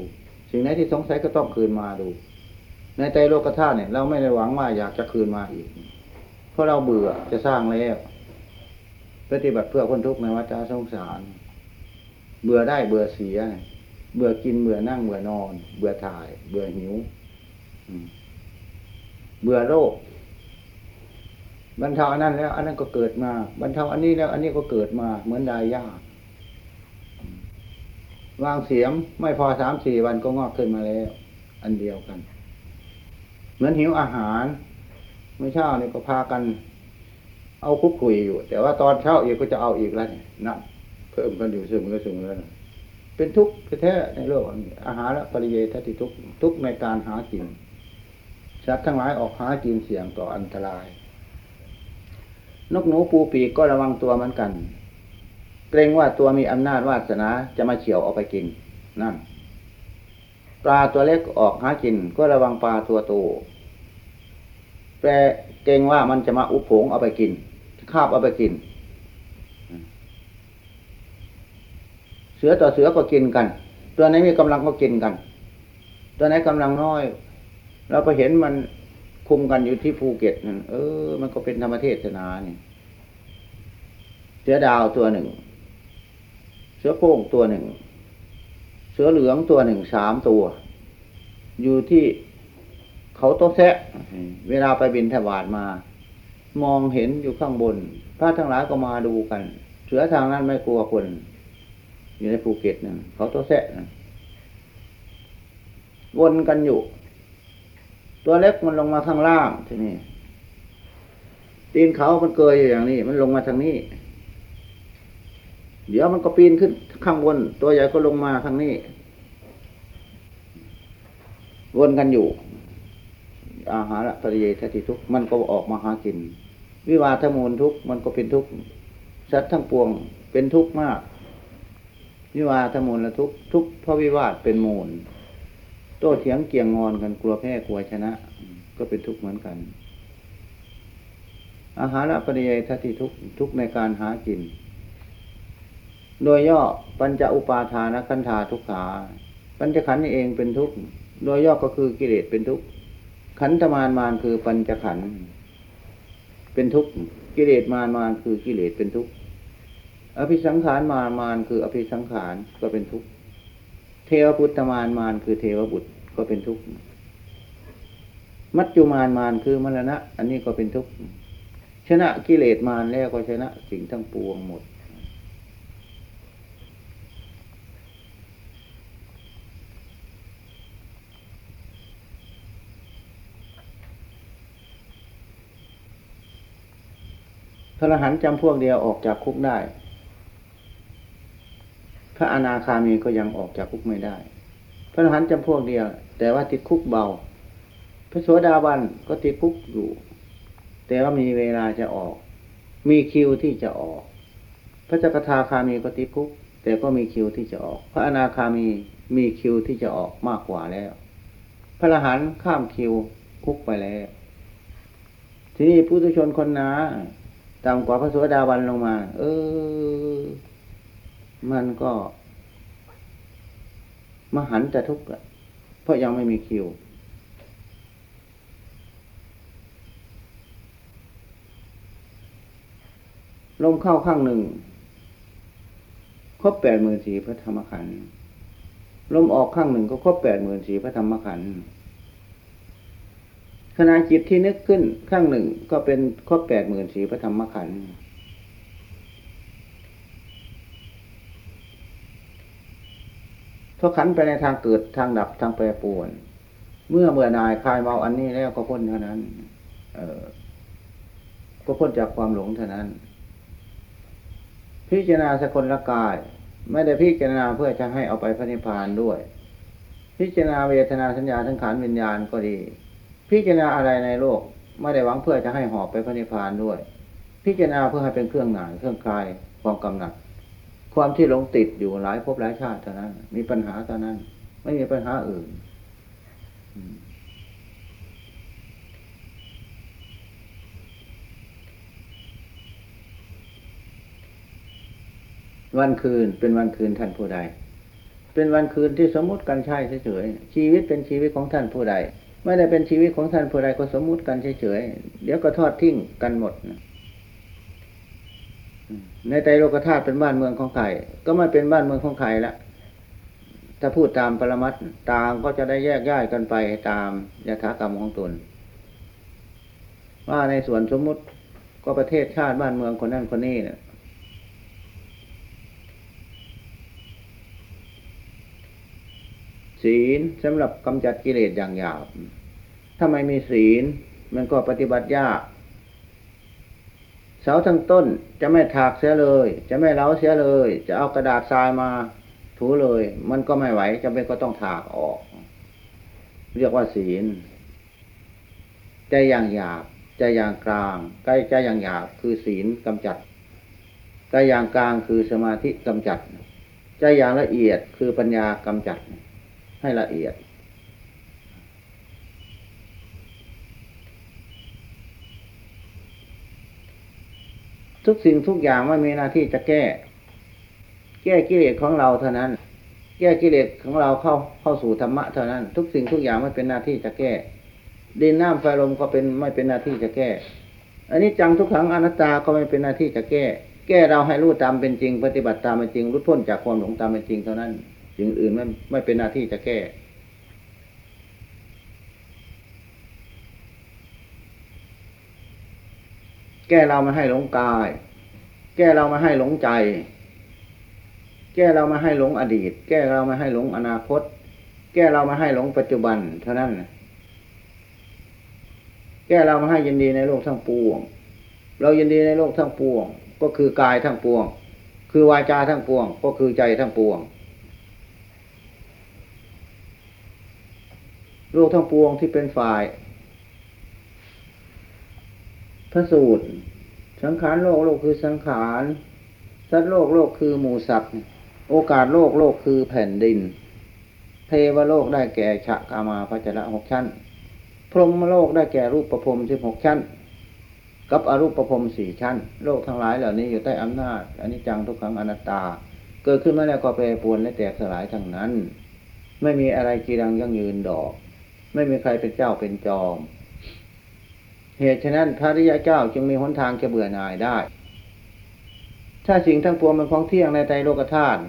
สิ่งไหนที่สงสัยก็ต้องคืนมาดู ในใจโลกธาตุเนี่ยเราไม่ได้หวังว่าอยากจะคืนมาอีก เพราะเราเบื่อจะสร้างแล้วปฏิบัติเพื่อคนทุกข์ในวัฏสงสาร เบื่อได้เบื่อเสีย เบื่อกินเบื่อนั่งเบื่อนอน เบื่อถ่าย เบื่อหิวเบื่อโรคบรรเทาอันนั้นแล้ว อันนั้นก็เกิดมาบรรเทาอันนี้แล้ว อันนี้ก็เกิดมาเหมือนดายยาก วางเสียมไม่พอสามสี่วันก็งอกขึ้นมาแล้ว อันเดียวกัน เหมือนหิวอาหารเมื่อเช้านี่ก็พากัน เอาคุกคุยอยู่ แต่ว่าตอนเช้าอีกก็จะเอาอีกแล้วนั่นเพิ่มกันอยู่ซึ่งก็ซึ่งแล้วเป็นทุกข์แท้ในโลกอาหารและปริเยทัติทุกทุกในการหากินสัตว์ทั้งหลายออกหากินเสี่ยงต่ออันตราย นกหนูปูปีกก็ระวังตัวเหมือนกัน เกรงว่าตัวมีอำนาจวาสนาจะมาเฉียวออกไปกิน นั่น ปลาตัวเล็กออกหากิน ก็ระวังปลาตัวโตแปลเกรงว่ามันจะมาอุปโภงเอาไปกินคาบเอาไปกิน เสือต่อเสือก็กินกัน ตัวไหนมีกำลังก็กินกัน ตัวไหนกำลังน้อย เราก็เห็นมันคุมกันอยู่ที่ภูเก็ตนั่นเออ มันก็เป็นธรรมเทศนาเนี่ยเสือดาวตัวหนึ่ง เสือโค้งตัวหนึ่ง เสือเหลืองตัวหนึ่งสามตัว อยู่ที่เขาโตแซะ เวลาไปบินทบาทมา มองเห็นอยู่ข้างบน พระทั้งหลายก็มาดูกัน เสือทางนั้นไม่กลัวคน อยู่ในภูเก็ตนะเขาโตแซะนะวนกันอยู่ ตัวเล็กมันลงมาข้างล่างทีนี้ตีนเขามันเกยอยู่อย่างนี้ มันลงมาทางนี้ เดี๋ยวมันก็ปีนขึ้นข้างบน ตัวใหญ่ก็ลงมาข้างนี้ วนกันอยู่ อาหารปริเยทติทุกมันก็ออกมาหากิน วิวาทมูลทุกมันก็เป็นทุกสัตว์ทั้งปวงเป็นทุกข์มาก วิวาทมูลและทุกทุกเพราะวิวาทเป็นมูล โต้เถียงเกี่ยงงอนกันกลัวแพ้กลัวชนะ ก็เป็นทุกข์เหมือนกัน อาหารปริเยทติทุกทุกในการหากิน โดยย่อปัญจอุปาทานขันธาทุกขา ปัญจขันธ์นี่เองเป็นทุกข์โดยย่อก็คือกิเลสเป็นทุกข์ขันธมารมานคือปัญจขันธ์เป็นทุกข์กิเลสมารมานคือกิเลสเป็นทุกข์อภิสังขารมารมานคืออภิสังขารก็เป็นทุกข์เทวพุทธมารมานคือเทวบุตรก็เป็นทุกข์มัจจุมารมานคือมรณะ อันนี้ก็เป็นทุกข์ชนะกิเลสมารแล้วก็ชนะสิ่งทั้งปวงหมด พระอรหันต์จำพวกเดียวออกจากคุกได้ พระอนาคามีก็ยังออกจากคุกไม่ได้ พระอรหันต์จำพวกเดียว แต่ว่าติดคุกเบา พระโสดาบันก็ติดคุกอยู่ แต่ว่ามีเวลาจะออก มีคิวที่จะออก พระจักทาคามีก็ติดคุก แต่ก็มีคิวที่จะออก พระอนาคามีมีคิวที่จะออกมากกว่าแล้ว พระอรหันต์ข้ามคิวคุกไปแล้ว ทีนี้ผู้ทุชนคนนา ต่ำกว่าพระโสดาบันลงมา เออ มันก็ มหันจะทุกข์ละเพราะยังไม่มีคิว ลมเข้าข้างหนึ่ง ครบแปดหมื่นสีพระธรรมขันธ์ลมออกข้างหนึ่งก็ครบแปดหมื่นสีพระธรรมขันธ์ ขณะจิตที่นึกขึ้นข้างหนึ่งก็เป็นครบแปดหมื่นสีพระธรรมขันธ์เพราะขันไปในทางเกิดทางดับทางแปรปรวน เมื่อเมื่อนายคลายเมาอันนี้แล้วก็พ้นเท่านั้น เออก็พ้นจากความหลงเท่านั้น พิจารณาสกลละกาย ไม่ได้พิจารณาเพื่อจะให้เอาไปพระนิพพานด้วย พิจารณาเวทนาสัญญาทั้งขันวิญญาณก็ดี พิจารณาอะไรในโลกไม่ได้หวังเพื่อจะให้หอบไปพระนิพพานด้วย พิจารณาเพื่อให้เป็นเครื่องหน่ายเครื่องคลายความกำหนัด ความที่หลงติดอยู่หลายภพหลายชาติเท่านั้น มีปัญหาเท่านั้น ไม่มีปัญหาอื่นวันคืนเป็นวันคืนท่านผู้ใด เป็นวันคืนที่สมมติกันใช่เฉยๆชีวิตเป็นชีวิตของท่านผู้ใด ไม่ได้เป็นชีวิตของท่านผู้ใดก็สมมุติกันเฉยๆ เดี๋ยวก็ทอดทิ้งกันหมดนะในใจโลกธาตุเป็นบ้านเมืองของใครก็ไม่เป็นบ้านเมืองของใครละถ้าพูดตามปรมัตต่างก็จะได้แยกย้ายกันไปตามยถากรรมของตน ว่าในส่วนสมมุติก็ประเทศชาติบ้านเมืองคนนั้นคนนี้เนี่ยศีลสำหรับกำจัดกิเลสอย่างหยาบ ถ้าไม่มีศีล มันก็ปฏิบัติยาก เสาทั้งต้นจะไม่ถากเสียเลย จะไม่เล้าเสียเลย จะเอากระดาษทรายมาถูเลย มันก็ไม่ไหวจำเป็นก็ต้องถากออก เรียกว่าศีลใจอย่างหยาบใจอย่างกลางใกล้ใจอย่างหยาบคือศีลกำจัดใจอย่างกลางคือสมาธิกำจัดใจอย่างละเอียดคือปัญญากำจัดให้ละเอียด ทุกสิ่งทุกอย่างไม่มีหน้าที่จะแก้ แก้กิเลสของเราเท่านั้น แก้กิเลสของเราเข้าเข้าสู่ธรรมะเท่านั้น ทุกสิ่งทุกอย่างไม่เป็นหน้าที่จะแก้ ดินน้ำไฟลมก็เป็นไม่เป็นหน้าที่จะแก้ อันนี้จังทุกขังอนัตตาก็ไม่เป็นหน้าที่จะแก้ แก้เราให้รู้ตามเป็นจริง ปฏิบัติตามเป็นจริงรุดพ้นจากความหลงตามเป็นจริงเท่านั้นสิ่งอื่นไม่ไม่เป็นหน้าที่จะแก้ แก้เราไม่ให้หลงกาย แก้เราไม่ให้หลงใจ แก้เราไม่ให้หลงอดีต แก้เราไม่ให้หลงอนาคต แก้เราไม่ให้หลงปัจจุบัน เท่านั้นแก้เราไม่ให้ยินดีในโลกทั้งปวง เรายินดีในโลกทั้งปวง ก็คือกายทั้งปวง คือวาจาทั้งปวง ก็คือใจทั้งปวงโลกทั้งปวงที่เป็นฝ่าย พระสูตร สังขารโลกโลกคือสังขารสัตว์โลกโลกคือหมูสัตว์โอกาสโลกโลกคือแผ่นดิน เทวโลกได้แก่ฉะกามาพัจระหกชั้น พรหมโลกได้แก่รูปประพรมสิบหกชั้น กับอรูปประพรมสี่ชั้น โลกทั้งหลายเหล่านี้อยู่ใต้อำนาจอนนี้จังทุกขังอนัตตา เกิดขึ้นมาแล้วก็แปรปรวนและแตกสลายทั้งนั้น ไม่มีอะไรกีรังยั่งยืนดอก ไม่มีใครเป็นเจ้าเป็นจอม เหตุฉะนั้นพระริยเจ้าจึงมีหนทางจะเบื่อหน่ายได้ ถ้าสิ่งทั้งปวงเป็นของเที่ยงในใจโลกธาตุ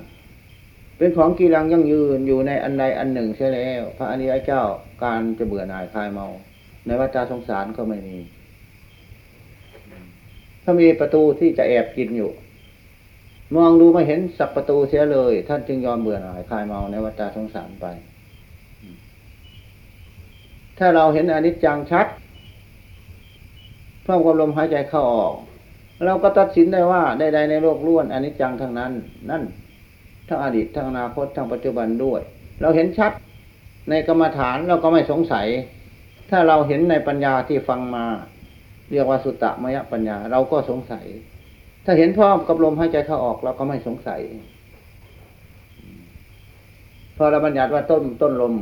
เป็นของกีรังยั่งยืนอยู่ในอันใดอันหนึ่งใช่แล้ว พระอริยเจ้าการจะเบื่อหน่ายคลายเมา ในวัฏสงสารก็ไม่มี ถ้ามีประตูที่จะแอบกินอยู่ มองดูไม่เห็นสักประตูเสียเลย ท่านจึงยอมเบื่อหน่ายคลายเมาในวัฏสงสารไป ถ้าเราเห็นอนิจจังชัด พร้อมกับลมหายใจเข้าออก เราก็ตัดสินได้ว่าใดๆในโลกล้วนอนิจจังทั้งนั้น นั่นทั้งอดีตทั้งอนาคตทั้งปัจจุบันด้วย เราเห็นชัดในกรรมฐานเราก็ไม่สงสัย ถ้าเราเห็นในปัญญาที่ฟังมา เรียกว่าสุตตมยปัญญา เราก็สงสัย ถ้าเห็นพร้อมกับลมหายใจเข้าออกเราก็ไม่สงสัยพอเราบัญญัติว่าต้นต้นลม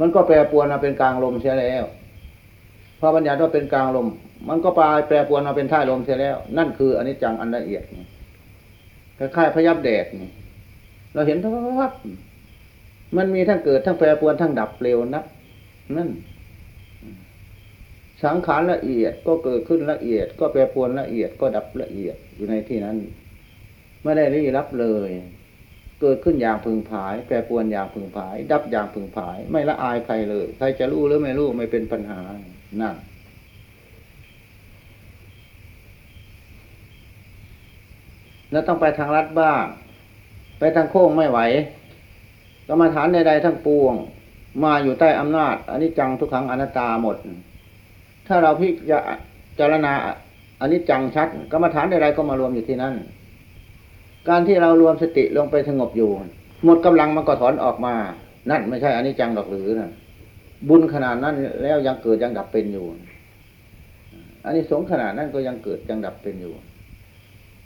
มันก็แปรปวนมาเป็นกลางลมเสียแล้ว พอบัญญัติว่าเป็นกลางลม มันก็ปลายแปรปวนมาเป็นท้ายลมเสียแล้ว นั่นคืออนิจจังอันละเอียดคล้ายๆพยับแดดนี่เราเห็นทั้งวับมันมีทั้งเกิดทั้งแปรปวนทั้งดับเร็วนักนั่น สังขารละเอียดก็เกิดขึ้นละเอียด ก็แปรปวนละเอียดก็ดับละเอียดอยู่ในที่นั้น ไม่ได้รีรับเลย เกิดขึ้นอย่างพึงผาย แปรปวนอย่างพึงผาย ดับอย่างพึงผาย ไม่ละอายใครเลย ใครจะรู้หรือไม่รู้ไม่เป็นปัญหา นั่นแล้วต้องไปทางลัดบ้าง ไปทางโค้งไม่ไหวกรรมฐานใดๆทั้งปวง มาอยู่ใต้อำนาจอันนี้จังทุกขังอนัตตาหมด ถ้าเราพิจารณาอันนี้จังชัดกรรมฐานใดๆก็มารวมอยู่ที่นั่น การที่เรารวมสติลงไปสงบอยู่ หมดกำลังมันก็ถอนออกมา นั่นไม่ใช่อันนี้จังหรอกหรือนะ บุญขนาดนั้นแล้วยังเกิดยังดับเป็นอยู่ อันนี้สงขนาดนั้นก็ยังเกิดยังดับเป็นอยู่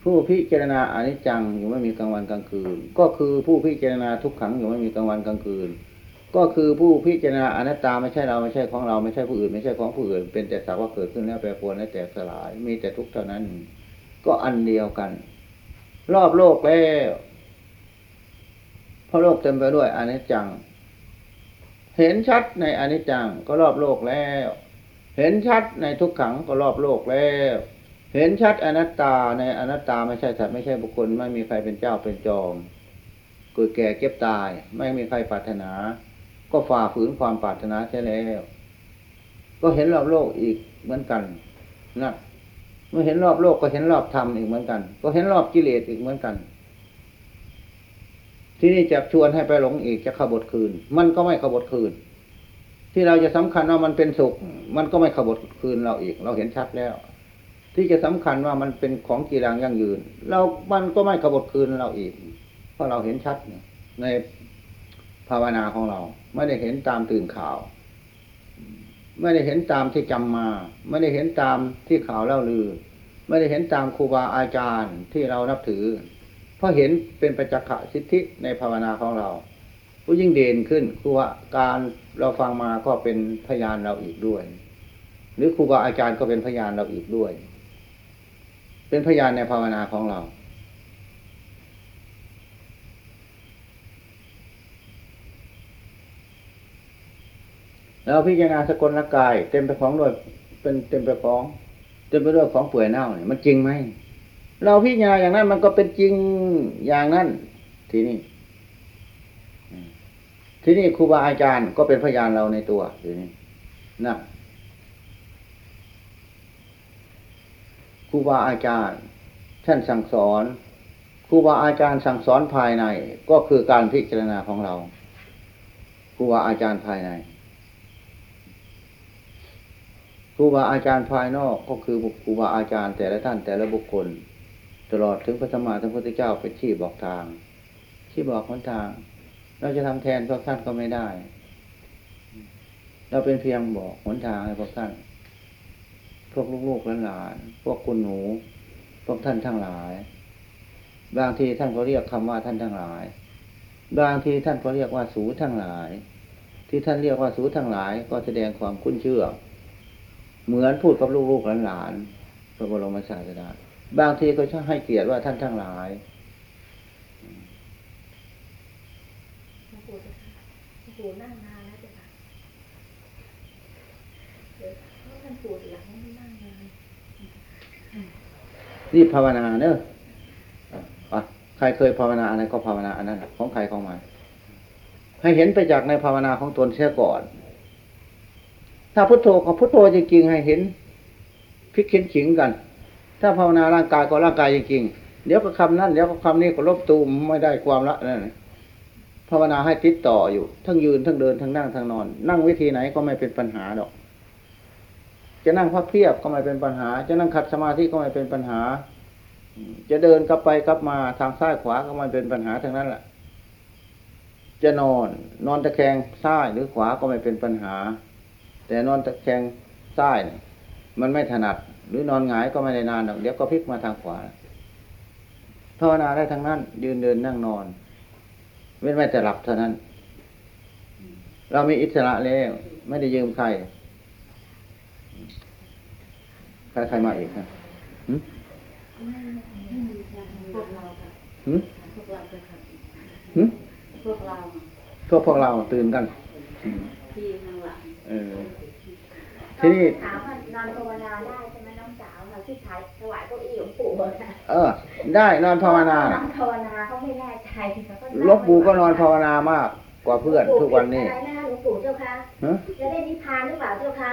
ผู้พิจารณาอนิจจังอยู่ไม่มีกลางวันกลางคืน ก็คือผู้พิจารณาทุกขังอยู่ไม่มีกลางวันกลางคืน ก็คือผู้พิจารณาอนัตตาไม่ใช่เราไม่ใช่ของเราไม่ใช่ผู้อื่นไม่ใช่ของผู้อื่น เป็นแต่สักว่าเกิดขึ้นแล้วแปรปรวนและแตกสลาย มีแต่ทุกข์เท่านั้น ก็อันเดียวกัน รอบโลกแล้วเพราะโลกเต็มไปด้วยอนิจจัง เห็นชัดในอนิจจังก็รอบโลกแล้ว เห็นชัดในทุกขังก็รอบโลกแล้ว เห็นชัดอนัตตาในอนัตตาไม่ใช่สัตว์ไม่ใช่บุคคลไม่มีใครเป็นเจ้าเป็นจอมเกิดแก่เก็บตายไม่มีใครปรารถนา ก็ฝ่าฝืนความปรารถนาใช่แล้ว ก็เห็นรอบโลกอีกเหมือนกันนะเมื่อเห็นรอบโลกก็เห็นรอบธรรมอีกเหมือนกัน ก็เห็นรอบกิเลสอีกเหมือนกัน ที่นี่จะชวนให้ไปหลงอีกจะขบฏคืน มันก็ไม่ขบฏคืน ที่เราจะสำคัญว่ามันเป็นสุข มันก็ไม่ขบฏคืนเราอีก เราเห็นชัดแล้ว ที่จะสำคัญว่ามันเป็นของกีรังยั่งยืน เรามันก็ไม่ขบฏคืนเราอีก เพราะเราเห็นชัดในภาวนาของเรา ไม่ได้เห็นตามตื่นข่าว ไม่ได้เห็นตามที่จำมา ไม่ได้เห็นตามที่ข่าวเล่าลือ ไม่ได้เห็นตามครูบาอาจารย์ที่เรานับถือ ราะเห็นเป็นประจักษ์สิทธิในภาวนาของเรา ก็ยิ่งเด่นขึ้นคือว่าการเราฟังมาก็เป็นพยานเราอีกด้วย หรือครูบาอาจารย์ก็เป็นพยานเราอีกด้วย เป็นพยานในภาวนาของเราแล้วพิจารณาสกลร่างกาย เต็มไปของด้วยเป็นเต็มไปของเต็มไปด้วยของเปื่อยเน่าเนี่ยมันจริงไหม เราพิจารณาอย่างนั้น มันก็เป็นจริงอย่างนั้น ทีนี้ ทีนี้ครูบาอาจารย์ก็เป็นพยานเราในตัวทีนี้นะครูบาอาจารย์ท่านสั่งสอนครูบาอาจารย์สั่งสอนภายใน ก็คือการพิจารณาของเราครูบาอาจารย์ภายในครูบาอาจารย์ภายนอกก็คือครูบาอาจารย์แต่ละท่านแต่ละบุคคล ตลอดถึงพระสัมมาสัมพุทธเจ้าเป็นที่บอกทาง ที่บอกหนทาง เราจะทำแทนพวกท่านก็ไม่ได้ เราเป็นเพียงบอกหนทางให้พวกท่าน พวกลูกๆหลานๆพวกคุณหนู พวกท่านทั้งหลาย บางทีท่านก็เรียกคำว่าท่านทั้งหลาย บางทีท่านก็เรียกว่าสูทั้งหลาย ที่ท่านเรียกว่าสูทั้งหลาย ก็แสดงความคุ้นเชื่อ เหมือนพูดกับลูกๆหลานๆพระบรมศาสดา บางทีก็ชอบให้เกียรติว่าท่านทั้งหลายหลวงปู่เจ้าค่ะหลวงปู่นั่งนานแล้วเจ้าค่ะเดี๋ยวเพราะท่านปวดหลังไม่นั่งนานรีบภาวนาเนอะอะใครเคยภาวนาอะไรก็ภาวนาอันนั้นน่ะของใครของมันให้เห็นไปจากในภาวนาของตนเสียก่อน ถ้าพุทโธกับพุทโธจริงๆให้เห็นพลิกเข็นขิงกัน ถ้าภาวนาร่างกายก็ร่างกายจริงๆ เดี๋ยวก็คำนั้นเดี๋ยวก็คำนี้ก็ลบตูมไม่ได้ความละนั่นน่ภาวนาให้ติดต่ออยู่ ทั้งยืนทั้งเดินทั้งนั่งทั้งนอน นั่งวิธีไหนก็ไม่เป็นปัญหาดอก จะนั่งพับเพียบก็ไม่เป็นปัญหา จะนั่งขัดสมาธิก็ไม่เป็นปัญหา จะเดินกลับไปกลับมาทางซ้ายขวาก็ไม่เป็นปัญหาทั้งนั้นแหละจะนอน นอนตะแคงซ้ายหรือขวาก็ไม่เป็นปัญหา แต่นอนตะแคงซ้ายมันไม่ถนัด หรือนอนหงายก็ไม่ได้นานหรอกเดี๋ยวก็พลิกมาทางขวาภาวนาได้ทั้งนั้น ยืนเดินนั่งนอน เว้นไว้แต่หลับเท่านั้น เรามีอิสระแล้วไม่ได้ยืมใคร ใครใครมาอีกนะหึพวกเราค่ะหึพวกเราเจ้าค่ะหึพวกเราพวกพวกเราตื่นกันที่ข้างหลังเออที่นี่ถามว่านอนภาวนาได้ใช่ไหมน้องสาวค่ะ ที่ถ่ายถวายเก้าอี้หลวงปู่นะเออ ได้นอนภาวนานอนภาวนาเขาไม่แน่ใจเขาก็หลวงปู่ก็นอนภาวนามากกว่าเพื่อนทุกวันนี้อะไรนะคะหลวงปู่เจ้าค่ะฮะจะได้นิพพานหรือเปล่าเจ้าค่ะ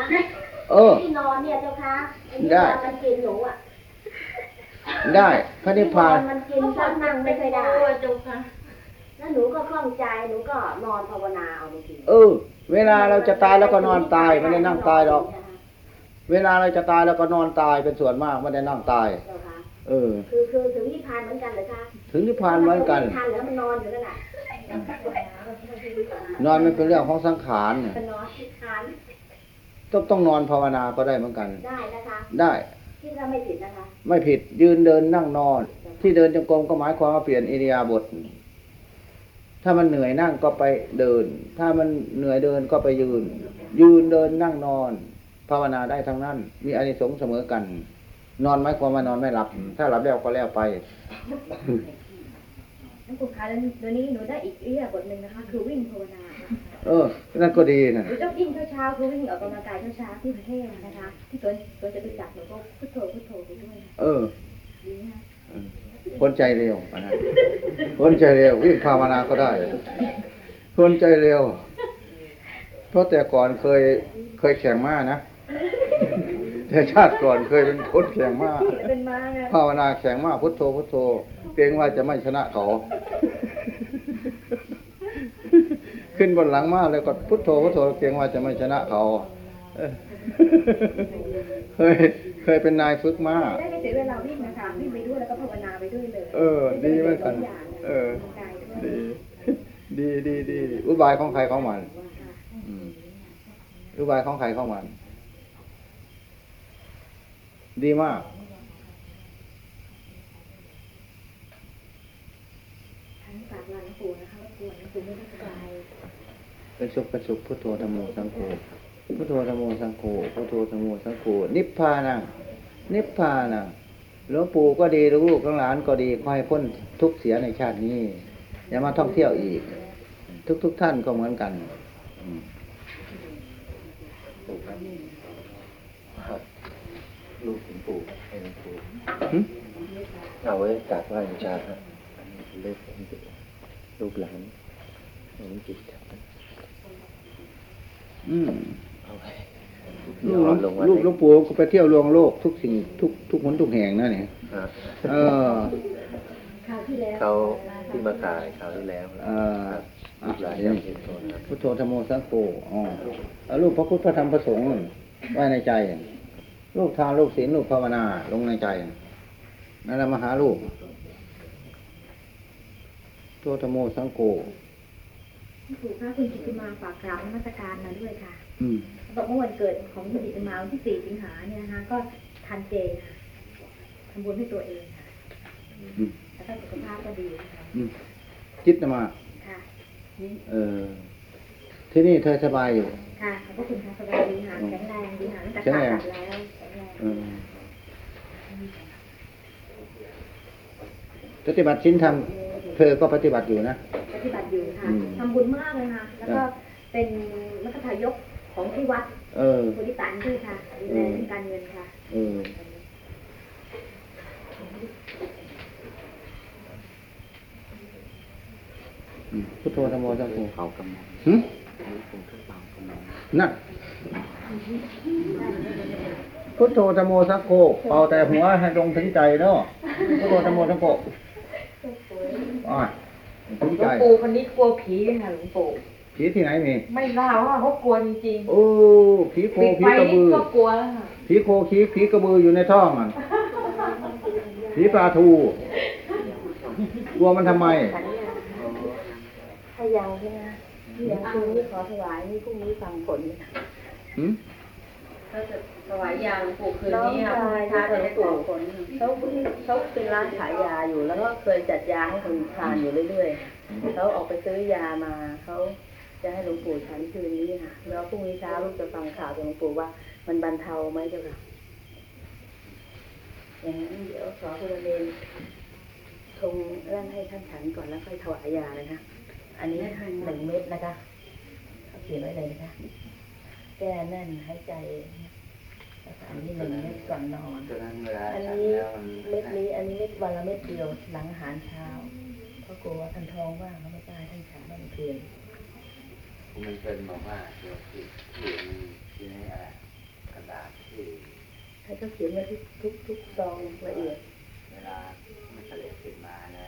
เออที่นอนเนี่ยเจ้าค่ะไอ้นิพได้พานมันกินหนูอะได้พระนิพพานมันกินซ้ำนั่งไม่เคอยได้เจ้าค่ะแล้วหนูก็คล่องใจหนูก็นอนภาวนาเอาบางทีเออ เวลาเราจะตายแล้วก็นอนตายไม่ได้นั่งตายหรอก เวลาเราจะตายแล้วก็นอนตายเป็นส่วนมากไม่ได้นั่งตาย เจ้าค่ะเออ คือคือถึงนิพพานเหมือนกันเหรอคะถึงนิพพานเหมือนกัน นิพพานแล้วมันนอนอยู่นั่นแหละนอนมันเป็นเรื่องของสังขารเนี่ยมันนอนนิพพานต้องต้องนอนภาวนาก็ได้เหมือนกัน ได้นะคะได้ที่เราไม่ผิดนะคะ ไม่ผิดยืนเดินนั่งนอน ที่เดินจงกรมก็หมายความว่าเปลี่ยนอิริยาบถถ้ามันเหนื่อยนั่งก็ไปเดิน ถ้ามันเหนื่อยเดินก็ไปยืน ยืนเดินนั่งนอน ภาวนาได้ทั้งนั้น มีอานิสงส์เสมอกัน นอนหมายความว่านอนไม่หลับ ถ้าหลับแล้วก็แล้วไปน้องคุณคะแล้วเดี๋ยวนี้หนูได้อีกเรื่องบทหนึ่งนะคะ คือวิ่งภาวนาค่ะเออ นั่นก็ดีนะหนูต้องวิ่งเช้าๆคือวิ่งออกกำลังกายเช้าๆที่ประเทศนะคะ ที่ตัวตัวจะไปจับหนูก็พุทโธพุทโธไปด้วยนะเออดีนะคนใจเร็วอันนั้นคนใจเร็ววิ่งภาวนาก็ได้ คนใจเร็ว เพราะแต่ก่อนเคยเคยแข่งม้านะ แต่ชาติก่อนเคยเป็นคนแข่งม้าเป็นม้าไงภาวนาแข่งม้าพุทโธพุทโธเกรงว่าจะไม่ชนะเขา ขึ้นบนหลังม้าแล้วก็พุทโธพุทโธเกรงว่าจะไม่ชนะเขาเออเคยเคยเป็นนายฝึกม้าได้ไม่เสียเวลาวิ่งนะคะวิ่งไปด้วยแล้วก็ภาวนาไปด้วยเลย เออ ดีเหมือนกันเออ ดี ดีดีดีอุบายของใครของมันอืมอุบายของใครของมัน ดีมาก ทั้งฝากลาหลวงปู่นะคะกวนหลวงปู่ไม่ต้องกายเป็นสุขเป็นสุขพุทโธธรรมโมสังโฆพุทโธธรรมโมสังโฆพุทโธธรรมโมสังโฆนิพพานังนิพพานังหลวงปู่ก็ดีลูกๆหลานก็ดีขอให้พ้นทุกข์เสียในชาตินี้ อย่ามาท่องเที่ยวอีก ทุก ๆท่านก็เหมือนกันอืม ลูกหลวงปู่ให้หลวงปู่เอาไว้กราบไหว้บูชาครับลูกลูกหลานหลวงจิตครับอืมเอาไว้ลูกหลวงลงวันลูกหลวงปู่ก็ไปเที่ยวลวงโลกทุกสิ่งทุกทุกคนทุกแห่งนะเนี่ยเออคราวที่แล้วเขาที่มาขายคราที่แล้วเออพุทโธธรรมโมสังโฆอ๋อเอารูปพระพุทธพระธรรมพระสงฆ์ไว้ในใจ รูปทานรูปศีลรูปภาวนา ลงในใจนั่นแหละมหารูปพุทโธธรรมโมสังโฆคุณปู่คะคุณจิตติมาฝากกราบนมัสการมาด้วยค่ะอืมบอกว่าวันเกิดของคุณจิตติมาวันที่สี่สิงหาเนี่ยนะคะ ก็ทานเจค่ะทำบุญให้ตัวเองค่ะอืมแล้วก็สุขภาพก็ดีนะคะอืมจิตนะมาค่ะเออที่นี่เธอสบายอยู่ ค่ะขอบพระคุณค่ะสบายดีค่ะแข็งแรงดีค่ะตั้งแต่แข็งผ่าแรงตัดแล้วแข็งแรงเออปฏิบัติชิ้นทำเธอก็ปฏิบัติอยู่นะ ปฏิบัติอยู่ค่ะอืมทำบุญมากเลยค่ะแล้วก็เป็นมัคคทายกของที่วัดเออบริตันด้วยค่ะดูแลเรื่องการเงินค่ะเอออืมพุทโธธรรมโมสังโฆเขากำลังหึผมขึ้ นเปล่ากำลังนั่นพุทโธธรรมโมสังโฆเป่าแต่หัวให้ลงถึงใจเนาะพุทโธธรรมโมสังโฆอ่าถึงหลใจวงปู่คนนี้กลัวผีค่ะหลวงปู่ผีที่ไหนมีไม่เล่าว่าเขากลัวจริงโอ้ผีโคๆปิดผีไฟกระนี่บือ ก็กลัวแล้วค่ะผีโคผีผีกระบืออยู่ในท้องมันผีปลาทูกลัวมันทำไมขันเนี่ยถ้ายังใช่ไหม ที่ยังพรุ่งนี้ขอถวายนี่พรุ่งนี้ฟังผลค่ะหืมถ้าจะถวายยาหลวงปู่คืนน้องนี้ชายค่ะที่จะเป็นได้หลวต่งอปู่เขาเขาเป็นร้านขายยาอยู่ แล้วก็เคยจัดยาให้คนทานอยู่เรื่อยๆเขาออกไปซื้อยามาเขาจะให้หลวงปู่ฉันคืนนี้ค่ะ แล้วพรุ่งนี้เช้าลูกจะฟังข่าวจากหลวงปู่ว่า มันบรรเทาไหมเจ้าค่ะอย่างนั้นเดี๋ยวขอคุณเรนชงร่างให้ท่านฉันก่อนแล้วค่อยถวายยาเลยค่ะ อันนี้หนึ่งเม็ดนะคะเขาเขียนไว้เลยนะคะ แก้แน่นหายใจแล้วก็อันนี้หนึ่งเม็ดก่อนนอนฉะนั้นเวลาอันฉันนี้แล้วมันเม็ดนี้ อันนี้เม็ดวันละเม็ดเดียวหลังอาหารเช้าเพราะกลัวว่าท่านท้องว่างเขาไม่กล้าให้ท่านฉันตอนคืนมันเป็นบอกว่าเดี๋ยวที่ที่มันที่ในอะไรกระดาษที่ให้เขาเขียนไว้ทุกทุกทุกซองละเอียด เวลามันเฉลี่ยขึ้นมานะ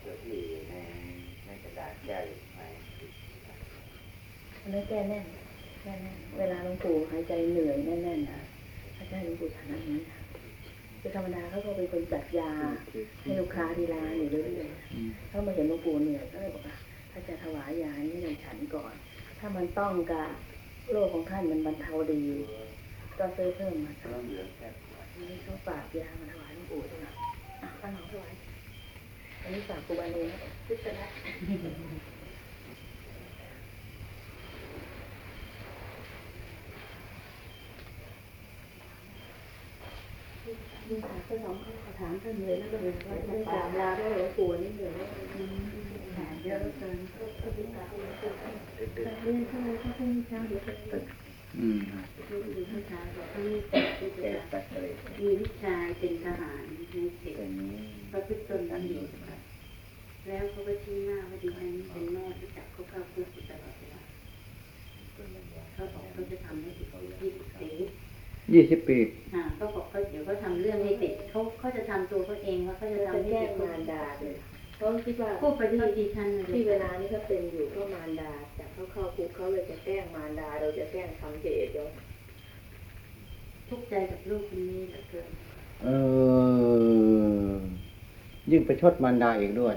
เดี๋ยวที่ในในกระดาษ แก้อยู่ไหมอันนั้นแก้แน่นแก้แน่นเวลาหลวงปู่หายใจเหนื่อยแน่นๆนะถ้าจะให้หลวงปู่ฉันอันนี้ค่ะคือธรรมดาเขาก็เป็นคนจัดยาให้ลูกค้าที่ร้านอยู่เรื่อยๆเขามาเห็นหลวงปู่เหนื่อยก็เลยบอกว่าถ้าจะถวายยานี่ให้ฉันก่อน ถ้ามันต้องกับโรคของท่านมันบรรเทาดีก็ซื้อเพิ่มมาก็ต้องเหลือแค่อันนี้เขาฝากยามาถวายหลวงปู่ด้วยนะอะตั้งของถวาย อันนี้ฝากครูบาเนรนะพิจารณานี่ค่ะเจ้าของเขาถามท่านเลยแล้วก็เลยว่าไม่กราบลาเพราะหลวงปู่นี่เหนื่อยแขนเยอะเหลือเกินก็ก็ดีกราบหลวงปู่เรียนเท่าไรก็พรุ่งนี้เช้าเดี๋ยวจะตึกอืมดูดูเมื่อเช้าบอกว่านี่แก้ปัสสาวมีลูกชายเป็นทหารในสิบเป็นนี้ประพฤติตนดี แล้วเขาก็ชี้หน้าว่าดิฉันเป็นแม่ที่จับเขาเข้าคุกอยู่ตลอดเวลาเขาบอกเขาจะทำให้ติดคุกยี่สิบปียี่สิบปีอ่าเขาบอกเขาเดี๋ยวเขาทำเรื่องให้ติดเขาเขาจะทำตัวเขาเองว่าเขาจะจะทำให้แก้ติดคุกมารดาเลยเพราะคิดว่าพูดไปที่ดิฉันเลยที่เวลานี้เขาเป็นอยู่ก็มารดาจากเขาเข้าคุกเขาเลยจะแกล้งมารดา เราจะแกล้งทำเจเดียวทุกข์ใจกับลูกคนนี้เหลือเกินเออยิ่งไปชดมารดาอีกด้วย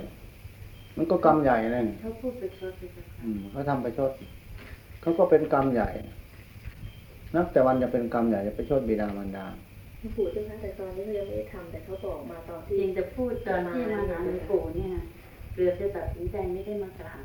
มันก็กรรมใหญ่นั่นเขาพูดไปชดไปสักครั้อืงมเขาทำไปชดเขาก็เป็นกรรมใหญ่ นับแต่วันจะเป็นกรรมใหญ่จะไปชดบิดามารดาหลวงปู่เจ้าคะแต่ตอนนี้เขายังไม่ได้ทำแต่เขาบอกมาตอนที่เพียงแต่พูดตอนที่มาหาหลวงปู่เนี่ยนะเกือบจะตัดสินใจไม่ได้มากราบ